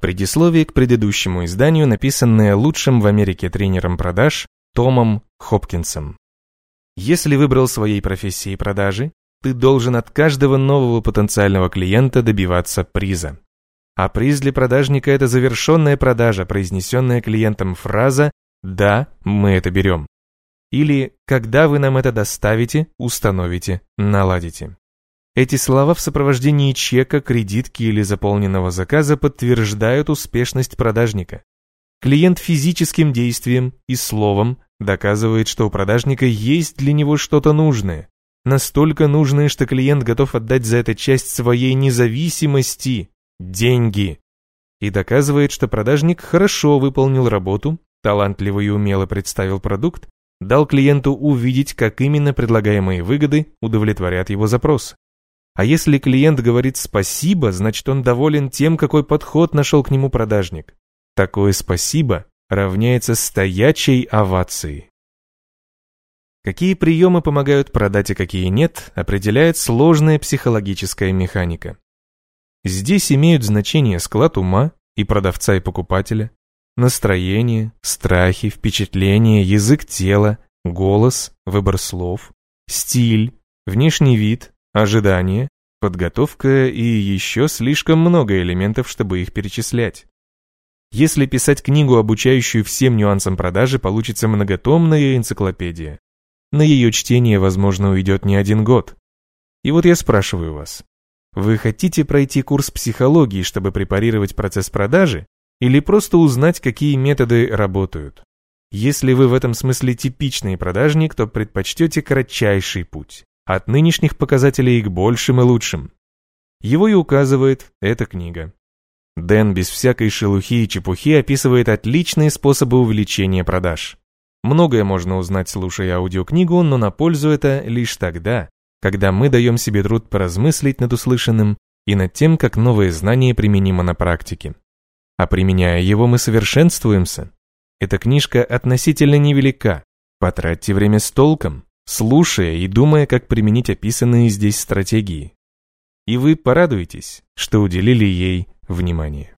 Предисловие к предыдущему изданию, написанное лучшим в Америке тренером продаж Томом Хопкинсом. Если выбрал своей профессией продажи, ты должен от каждого нового потенциального клиента добиваться приза. А приз для продажника – это завершенная продажа, произнесенная клиентом фраза «Да, мы это берем». Или «Когда вы нам это доставите, установите, наладите». Эти слова в сопровождении чека, кредитки или заполненного заказа подтверждают успешность продажника. Клиент физическим действием и словом доказывает, что у продажника есть для него что-то нужное. Настолько нужное, что клиент готов отдать за это часть своей независимости – деньги. И доказывает, что продажник хорошо выполнил работу, талантливо и умело представил продукт, дал клиенту увидеть, как именно предлагаемые выгоды удовлетворят его запрос. А если клиент говорит «спасибо», значит он доволен тем, какой подход нашел к нему продажник. Такое «спасибо» равняется стоячей овации. Какие приемы помогают продать, а какие нет, определяет сложная психологическая механика. Здесь имеют значение склад ума и продавца и покупателя, настроение, страхи, впечатления, язык тела, голос, выбор слов, стиль, внешний вид, ожидание, подготовка и еще слишком много элементов, чтобы их перечислять. Если писать книгу, обучающую всем нюансам продажи, получится многотомная энциклопедия. На ее чтение, возможно, уйдет не один год. И вот я спрашиваю вас, вы хотите пройти курс психологии, чтобы препарировать процесс продажи, или просто узнать, какие методы работают? Если вы в этом смысле типичный продажник, то предпочтете кратчайший путь. От нынешних показателей к большим и лучшим. Его и указывает эта книга. Дэн без всякой шелухи и чепухи описывает отличные способы увеличения продаж. Многое можно узнать, слушая аудиокнигу, но на пользу это лишь тогда, когда мы даем себе труд поразмыслить над услышанным и над тем, как новое знание применимо на практике. А применяя его, мы совершенствуемся. Эта книжка относительно невелика. Потратьте время с толком, слушая и думая, как применить описанные здесь стратегии. И вы порадуетесь, что уделили ей внимание.